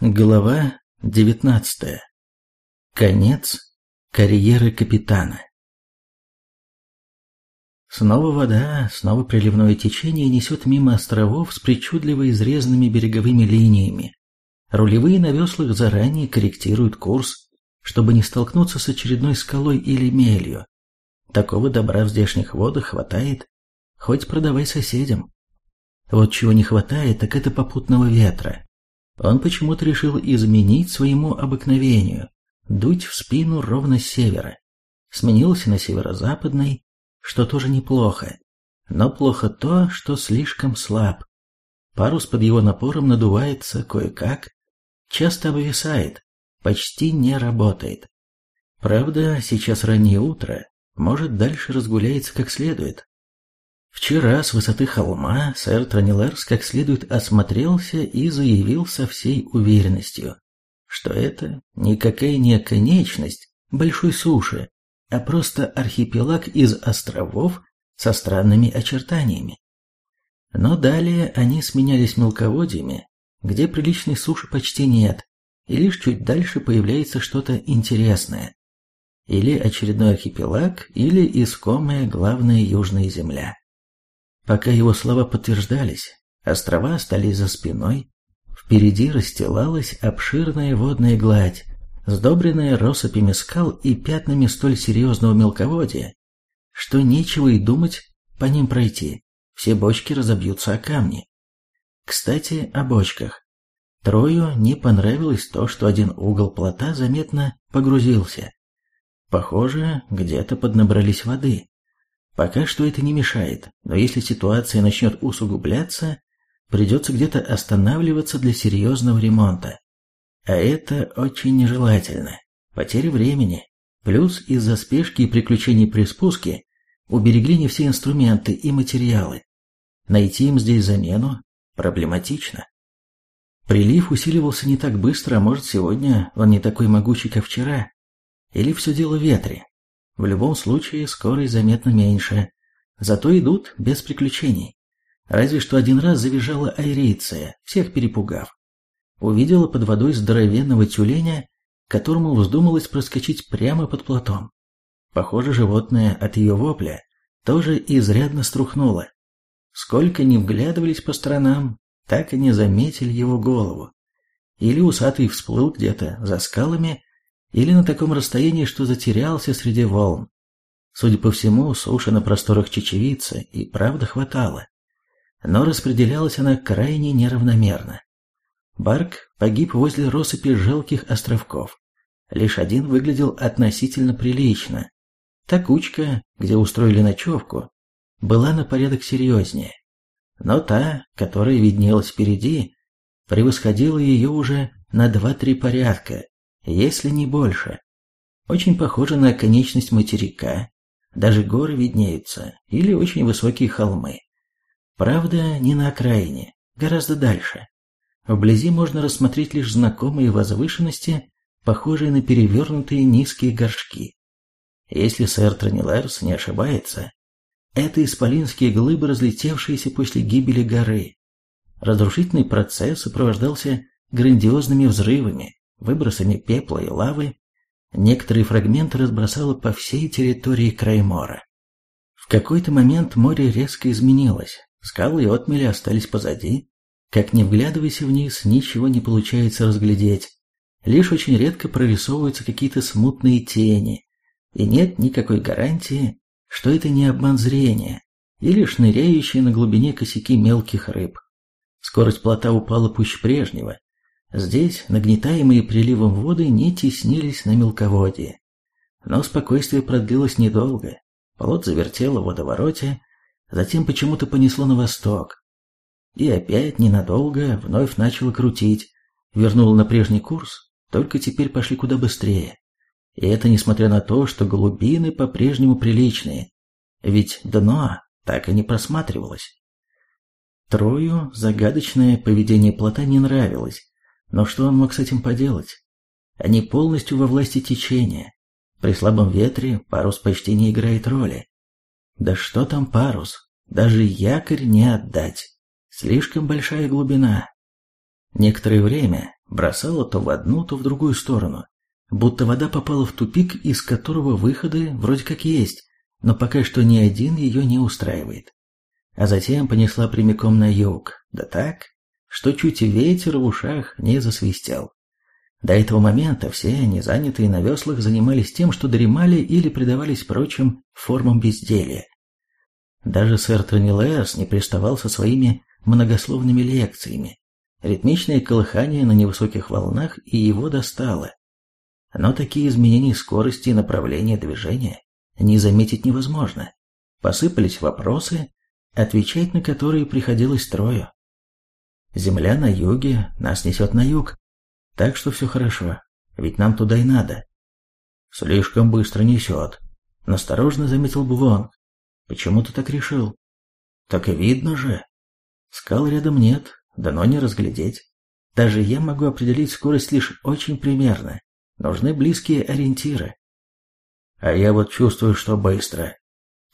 Глава 19. Конец карьеры капитана. Снова вода, снова приливное течение несет мимо островов с причудливо изрезанными береговыми линиями. Рулевые на веслах заранее корректируют курс, чтобы не столкнуться с очередной скалой или мелью. Такого добра в здешних водах хватает, хоть продавай соседям. Вот чего не хватает, так это попутного ветра. Он почему-то решил изменить своему обыкновению, дуть в спину ровно с севера. Сменился на северо-западный, что тоже неплохо. Но плохо то, что слишком слаб. Парус под его напором надувается кое-как, часто обвисает, почти не работает. Правда, сейчас раннее утро, может дальше разгуляется как следует. Вчера с высоты холма сэр Тронилерс как следует осмотрелся и заявил со всей уверенностью, что это никакая не конечность большой суши, а просто архипелаг из островов со странными очертаниями. Но далее они сменялись мелководьями, где приличной суши почти нет, и лишь чуть дальше появляется что-то интересное. Или очередной архипелаг, или искомая главная южная земля. Пока его слова подтверждались, острова остались за спиной, впереди расстилалась обширная водная гладь, сдобренная россыпями скал и пятнами столь серьезного мелководья, что нечего и думать по ним пройти, все бочки разобьются о камни. Кстати, о бочках. Трою не понравилось то, что один угол плота заметно погрузился. Похоже, где-то поднабрались воды. Пока что это не мешает, но если ситуация начнет усугубляться, придется где-то останавливаться для серьезного ремонта. А это очень нежелательно. Потеря времени. Плюс из-за спешки и приключений при спуске уберегли не все инструменты и материалы. Найти им здесь замену проблематично. Прилив усиливался не так быстро, а может сегодня он не такой могучий, как вчера. Или все дело в ветре. В любом случае, скорость заметно меньше, зато идут без приключений. Разве что один раз завизжала айриция, всех перепугав. Увидела под водой здоровенного тюленя, которому вздумалось проскочить прямо под плотом. Похоже, животное от ее вопля тоже изрядно струхнуло. Сколько ни вглядывались по сторонам, так и не заметили его голову. Или усатый всплыл где-то за скалами или на таком расстоянии, что затерялся среди волн. Судя по всему, суши на просторах чечевицы и правда хватало, но распределялась она крайне неравномерно. Барк погиб возле россыпи желтых островков. Лишь один выглядел относительно прилично. Та кучка, где устроили ночевку, была на порядок серьезнее. Но та, которая виднелась впереди, превосходила ее уже на два-три порядка если не больше. Очень похоже на конечность материка, даже горы виднеются, или очень высокие холмы. Правда, не на окраине, гораздо дальше. Вблизи можно рассмотреть лишь знакомые возвышенности, похожие на перевернутые низкие горшки. Если сэр Тронилерс не ошибается, это исполинские глыбы, разлетевшиеся после гибели горы. Разрушительный процесс сопровождался грандиозными взрывами, выбросами пепла и лавы, некоторые фрагменты разбросало по всей территории Краймора. В какой-то момент море резко изменилось, скалы и отмели остались позади. Как не вглядывайся вниз, ничего не получается разглядеть. Лишь очень редко прорисовываются какие-то смутные тени, и нет никакой гарантии, что это не обман зрения или шныряющие на глубине косяки мелких рыб. Скорость плота упала пуще прежнего, Здесь нагнетаемые приливом воды не теснились на мелководье. Но спокойствие продлилось недолго. Плот завертело в водовороте, затем почему-то понесло на восток. И опять ненадолго вновь начало крутить, вернуло на прежний курс, только теперь пошли куда быстрее. И это несмотря на то, что глубины по-прежнему приличные, ведь дно так и не просматривалось. Трою загадочное поведение плота не нравилось, но что он мог с этим поделать? Они полностью во власти течения. При слабом ветре парус почти не играет роли. Да что там парус? Даже якорь не отдать. Слишком большая глубина. Некоторое время бросало то в одну, то в другую сторону, будто вода попала в тупик, из которого выходы вроде как есть, но пока что ни один ее не устраивает. А затем понесла прямиком на юг, да так, что чуть ветер в ушах не засвистел. До этого момента все они, занятые на веслах, занимались тем, что дремали или предавались прочим формам безделья. Даже сэр Тронилэрс не приставал со своими многословными лекциями. Ритмичное колыхание на невысоких волнах и его достало. Но такие изменения скорости и направления движения не заметить невозможно. Посыпались вопросы, отвечать на которые приходилось строю. Земля на юге, нас несет на юг, так что все хорошо, ведь нам туда и надо. Слишком быстро несет. Насторожно заметил Бувон. Почему ты так решил? Так и видно же. Скал рядом нет, дано не разглядеть. Даже я могу определить скорость лишь очень примерно. Нужны близкие ориентиры. А я вот чувствую, что быстро.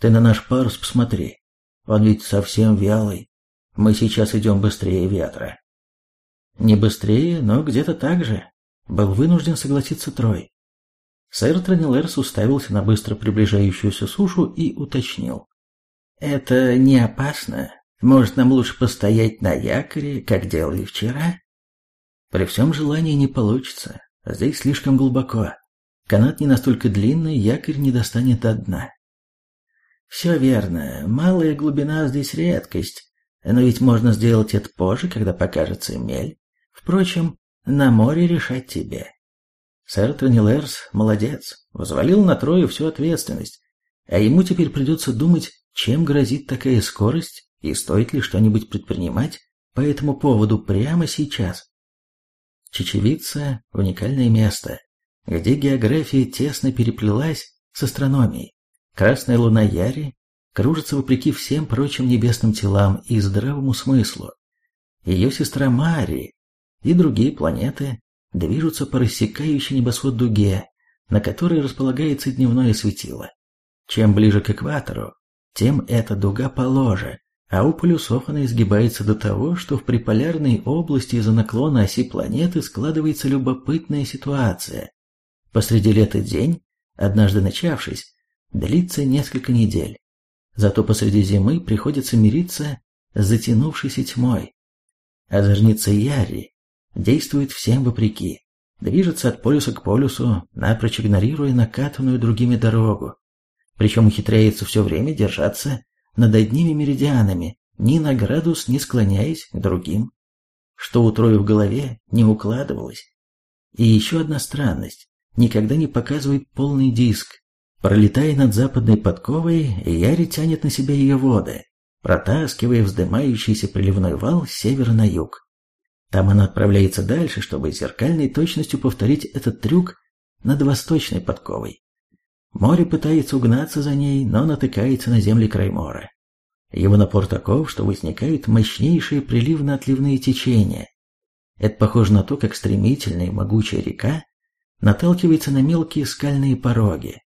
Ты на наш парус посмотри. Он ведь совсем вялый. Мы сейчас идем быстрее ветра. Не быстрее, но где-то так же. Был вынужден согласиться Трой. Сэр Транилерс уставился на быстро приближающуюся сушу и уточнил. «Это не опасно. Может, нам лучше постоять на якоре, как делали вчера?» При всем желании не получится. Здесь слишком глубоко. Канат не настолько длинный, якорь не достанет до дна. «Все верно. Малая глубина здесь редкость. Но ведь можно сделать это позже, когда покажется мель. Впрочем, на море решать тебе. Сэр Тронилерс молодец, взвалил на Трою всю ответственность, а ему теперь придется думать, чем грозит такая скорость и стоит ли что-нибудь предпринимать по этому поводу прямо сейчас. Чечевица – уникальное место, где география тесно переплелась с астрономией. Красная луна Яри кружится вопреки всем прочим небесным телам и здравому смыслу. Ее сестра Мари и другие планеты движутся по рассекающей небосвод дуге, на которой располагается дневное светило. Чем ближе к экватору, тем эта дуга положе, а у полюсов она изгибается до того, что в приполярной области из-за наклона оси планеты складывается любопытная ситуация. Посреди лета день, однажды начавшись, длится несколько недель. Зато посреди зимы приходится мириться с затянувшейся тьмой. Озорница Яри действует всем вопреки, движется от полюса к полюсу, напрочь игнорируя накатанную другими дорогу. Причем ухитряется все время держаться над одними меридианами, ни на градус не склоняясь к другим. Что у Трои в голове не укладывалось. И еще одна странность. Никогда не показывает полный диск. Пролетая над западной подковой, Яри тянет на себя ее воды, протаскивая вздымающийся приливной вал с севера на юг. Там она отправляется дальше, чтобы зеркальной точностью повторить этот трюк над восточной подковой. Море пытается угнаться за ней, но натыкается на земли Краймора. Его напор таков, что возникают мощнейшие приливно-отливные течения. Это похоже на то, как стремительная и могучая река наталкивается на мелкие скальные пороги.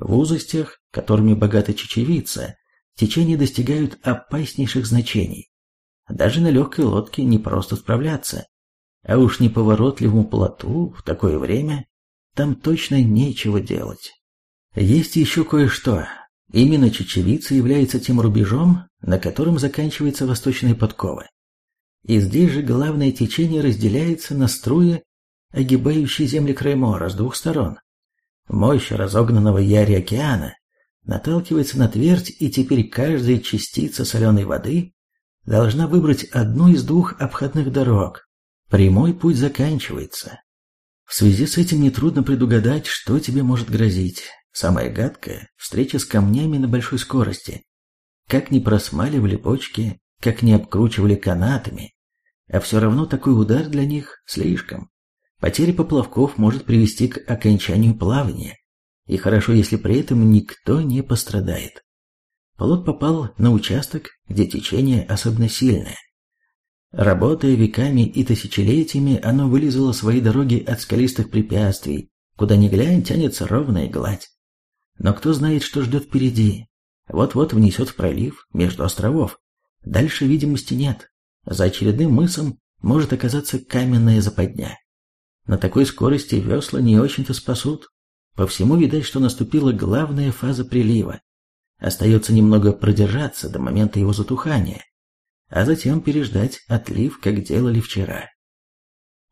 В узостях, которыми богата чечевица, течения достигают опаснейших значений. Даже на легкой лодке не просто справляться. А уж неповоротливому плоту в такое время там точно нечего делать. Есть еще кое-что. Именно чечевица является тем рубежом, на котором заканчивается восточная подкова. И здесь же главное течение разделяется на струи, огибающие земли Краймора с двух сторон. Мощь разогнанного яри океана наталкивается на твердь, и теперь каждая частица соленой воды должна выбрать одну из двух обходных дорог. Прямой путь заканчивается. В связи с этим нетрудно предугадать, что тебе может грозить. Самое гадкое – встреча с камнями на большой скорости. Как не просмаливали бочки, как не обкручивали канатами, а все равно такой удар для них слишком. Потеря поплавков может привести к окончанию плавания, и хорошо, если при этом никто не пострадает. Плот попал на участок, где течение особенно сильное. Работая веками и тысячелетиями, оно вылезало свои дороги от скалистых препятствий, куда ни глянь тянется ровная гладь. Но кто знает, что ждет впереди. Вот-вот внесет в пролив между островов. Дальше видимости нет. За очередным мысом может оказаться каменная западня. На такой скорости весла не очень-то спасут. По всему видать, что наступила главная фаза прилива. Остается немного продержаться до момента его затухания, а затем переждать отлив, как делали вчера.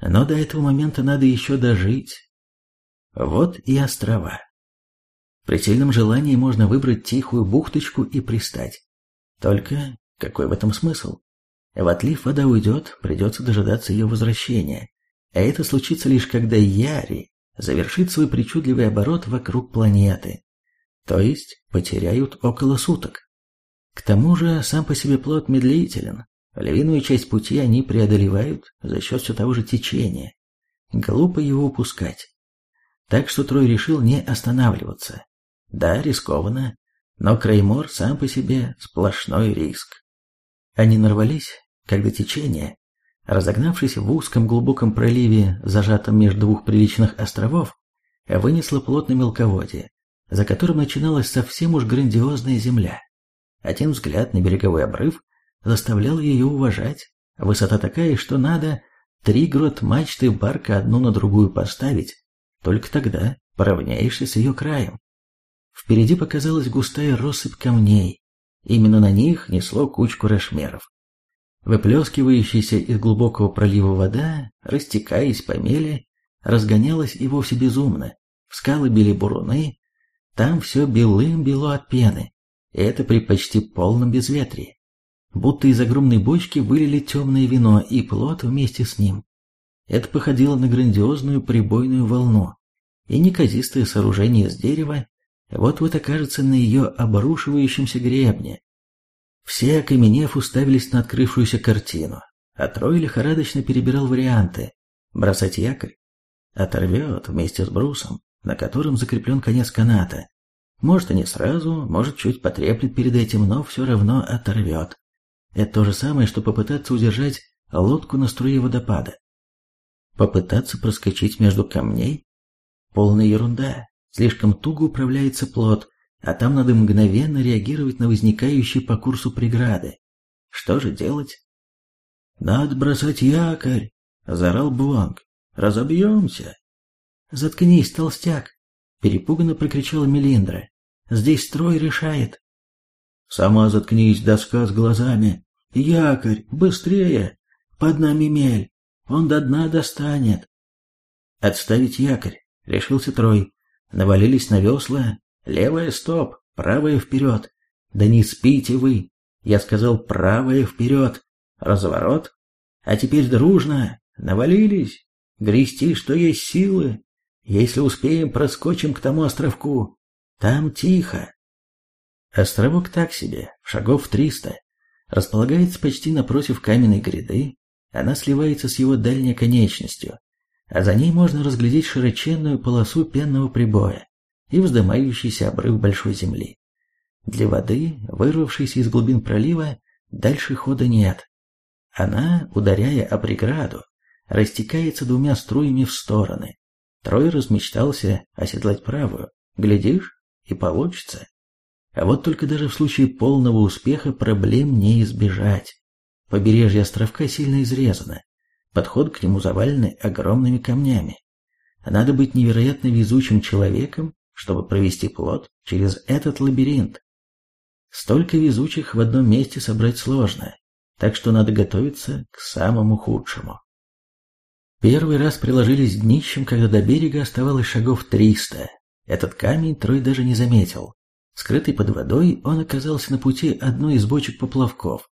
Но до этого момента надо еще дожить. Вот и острова. При сильном желании можно выбрать тихую бухточку и пристать. Только какой в этом смысл? В отлив вода уйдет, придется дожидаться ее возвращения. А это случится лишь когда Яри завершит свой причудливый оборот вокруг планеты. То есть потеряют около суток. К тому же сам по себе плод медлителен. Львиную часть пути они преодолевают за счет все того же течения. Глупо его упускать. Так что Трой решил не останавливаться. Да, рискованно, но Креймор сам по себе сплошной риск. Они нарвались, когда течение, разогнавшись в узком глубоком проливе, зажатом между двух приличных островов, вынесло плотное мелководье, за которым начиналась совсем уж грандиозная земля. Один взгляд на береговой обрыв заставлял ее уважать. Высота такая, что надо три грот мачты барка одну на другую поставить, только тогда поравняешься с ее краем. Впереди показалась густая россыпь камней, именно на них несло кучку рашмеров. Выплескивающаяся из глубокого пролива вода, растекаясь по мели, разгонялась и вовсе безумно. В скалы били буруны, там все белым-бело от пены, это при почти полном безветрии. Будто из огромной бочки вылили темное вино и плод вместе с ним. Это походило на грандиозную прибойную волну, и неказистое сооружение из дерева вот-вот окажется на ее обрушивающемся гребне, все, окаменев, уставились на открывшуюся картину, а Трой лихорадочно перебирал варианты. Бросать якорь? Оторвет вместе с брусом, на котором закреплен конец каната. Может и не сразу, может чуть потреплет перед этим, но все равно оторвет. Это то же самое, что попытаться удержать лодку на струе водопада. Попытаться проскочить между камней? Полная ерунда. Слишком туго управляется плод, а там надо мгновенно реагировать на возникающие по курсу преграды. Что же делать? «Надо бросать якорь!» — заорал Буанг. «Разобьемся!» «Заткнись, толстяк!» — перепуганно прокричала Мелиндра. «Здесь строй решает!» «Сама заткнись, доска с глазами! Якорь! Быстрее! Под нами мель! Он до дна достанет!» «Отставить якорь!» — решился Трой. Навалились на весла, Левая стоп, правая вперед. Да не спите вы. Я сказал правая вперед. Разворот. А теперь дружно. Навалились. Грести, что есть силы. Если успеем, проскочим к тому островку. Там тихо. Островок так себе, шагов триста. Располагается почти напротив каменной гряды. Она сливается с его дальней конечностью, а за ней можно разглядеть широченную полосу пенного прибоя и вздымающийся обрыв большой земли. Для воды, вырвавшейся из глубин пролива, дальше хода нет. Она, ударяя о преграду, растекается двумя струями в стороны. Трой размечтался оседлать правую. Глядишь, и получится. А вот только даже в случае полного успеха проблем не избежать. Побережье островка сильно изрезано. Подход к нему завалены огромными камнями. Надо быть невероятно везучим человеком, чтобы провести плод через этот лабиринт. Столько везучих в одном месте собрать сложно, так что надо готовиться к самому худшему. Первый раз приложились днищем, когда до берега оставалось шагов триста. Этот камень Трой даже не заметил. Скрытый под водой, он оказался на пути одной из бочек поплавков.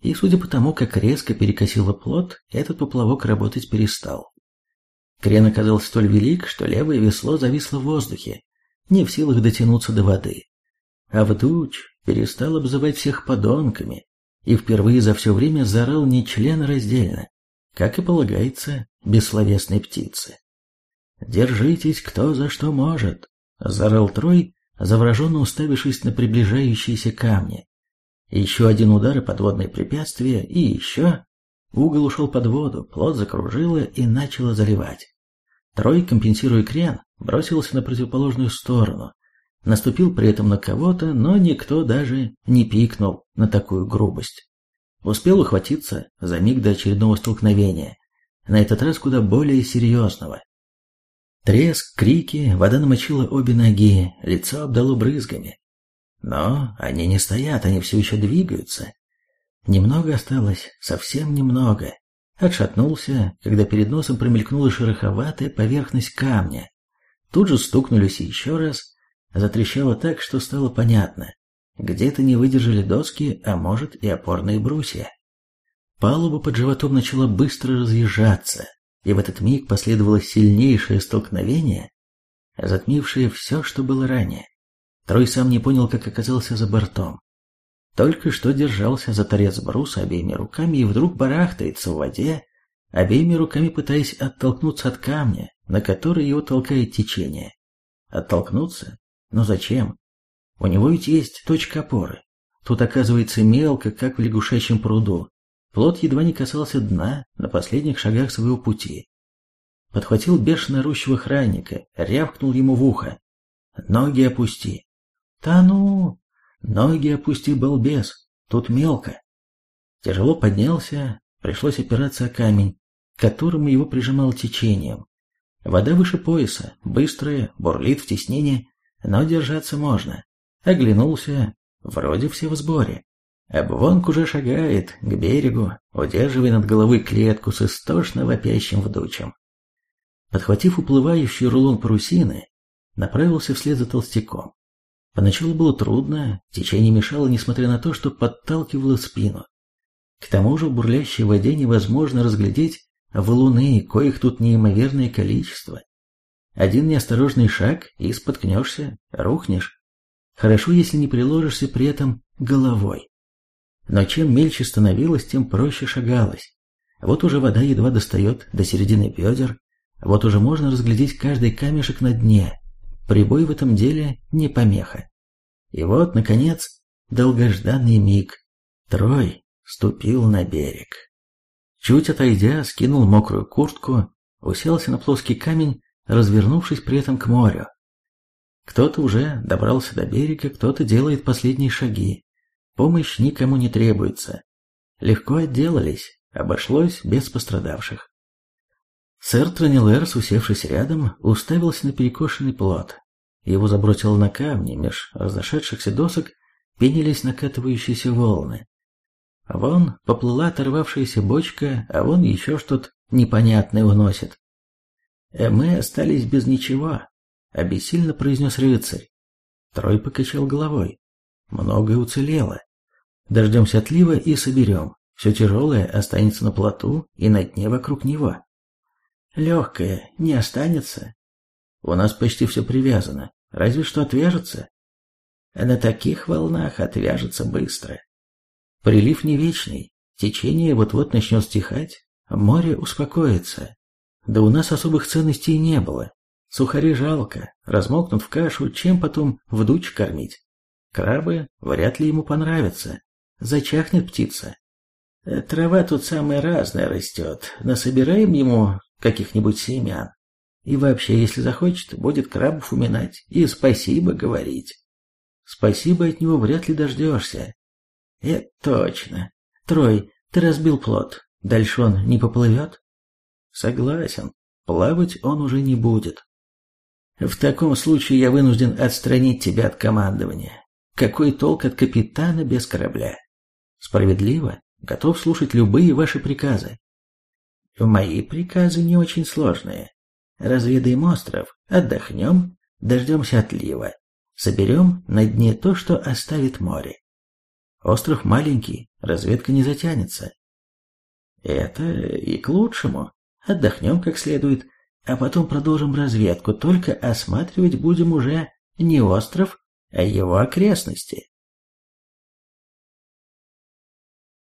И судя по тому, как резко перекосило плот, этот поплавок работать перестал. Крен оказался столь велик, что левое весло зависло в воздухе, не в силах дотянуться до воды. А Вдуч перестал обзывать всех подонками и впервые за все время заорал раздельно, как и полагается бессловесной птице. «Держитесь, кто за что может!» — заорал Трой, завороженно уставившись на приближающиеся камни. Еще один удар и подводное препятствие, и еще... Угол ушел под воду, плот закружило и начало заливать. Трой, компенсируя крен, бросился на противоположную сторону, наступил при этом на кого-то, но никто даже не пикнул на такую грубость. Успел ухватиться за миг до очередного столкновения, на этот раз куда более серьезного. Треск, крики, вода намочила обе ноги, лицо обдало брызгами. Но они не стоят, они все еще двигаются. Немного осталось, совсем немного. Отшатнулся, когда перед носом промелькнула шероховатая поверхность камня. Тут же стукнулись еще раз, затрещало так, что стало понятно. Где-то не выдержали доски, а может и опорные брусья. Палуба под животом начала быстро разъезжаться, и в этот миг последовало сильнейшее столкновение, затмившее все, что было ранее. Трой сам не понял, как оказался за бортом. Только что держался за торец бруса обеими руками и вдруг барахтается в воде, обеими руками пытаясь оттолкнуться от камня, на который его толкает течение. Оттолкнуться? Но зачем? У него ведь есть точка опоры. Тут оказывается мелко, как в лягушачьем пруду. Плот едва не касался дна на последних шагах своего пути. Подхватил бешено рущего охранника, рявкнул ему в ухо. «Ноги опусти!» «Да ну!» «Ноги опусти, балбес! Тут мелко!» Тяжело поднялся, пришлось опираться о камень, к которому его прижимало течением. Вода выше пояса, быстрая, бурлит в теснине, но держаться можно. Оглянулся, вроде все в сборе. Обвонк уже шагает к берегу, удерживая над головой клетку с истошно вопящим вдучем. Подхватив уплывающий рулон парусины, направился вслед за толстяком. Поначалу было трудно, течение мешало, несмотря на то, что подталкивало спину. К тому же в бурлящей воде невозможно разглядеть валуны, коих тут неимоверное количество. Один неосторожный шаг и споткнешься, рухнешь. Хорошо, если не приложишься при этом головой. Но чем мельче становилось, тем проще шагалось. Вот уже вода едва достает до середины бедер, вот уже можно разглядеть каждый камешек на дне. Прибой в этом деле не помеха. И вот, наконец, долгожданный миг. Трой ступил на берег. Чуть отойдя, скинул мокрую куртку, уселся на плоский камень, развернувшись при этом к морю. Кто-то уже добрался до берега, кто-то делает последние шаги. Помощь никому не требуется. Легко отделались, обошлось без пострадавших. Сэр Тронилерс, усевшись рядом, уставился на перекошенный плот. Его забросило на камни, меж разошедшихся досок пенились накатывающиеся волны. Вон поплыла оторвавшаяся бочка, а вон еще что-то непонятное уносит. «Э, «Мы остались без ничего», — обессильно произнес рыцарь. Трой покачал головой. «Многое уцелело. Дождемся отлива и соберем. Все тяжелое останется на плоту и на дне вокруг него. Легкое не останется. У нас почти все привязано. Разве что отвяжется. А на таких волнах отвяжется быстро. Прилив не вечный. Течение вот-вот начнет стихать. Море успокоится. Да у нас особых ценностей не было. Сухари жалко, размокнут в кашу, чем потом в дуч кормить. Крабы вряд ли ему понравятся. Зачахнет птица. Э, трава тут самая разная растет. Насобираем ему каких-нибудь семян. И вообще, если захочет, будет крабов уминать и спасибо говорить. Спасибо от него вряд ли дождешься. Это точно. Трой, ты разбил плод. Дальше он не поплывет? Согласен. Плавать он уже не будет. В таком случае я вынужден отстранить тебя от командования. Какой толк от капитана без корабля? Справедливо. Готов слушать любые ваши приказы. Мои приказы не очень сложные. Разведаем остров, отдохнем, дождемся отлива. Соберем на дне то, что оставит море. Остров маленький, разведка не затянется. Это и к лучшему. Отдохнем как следует, а потом продолжим разведку, только осматривать будем уже не остров, а его окрестности.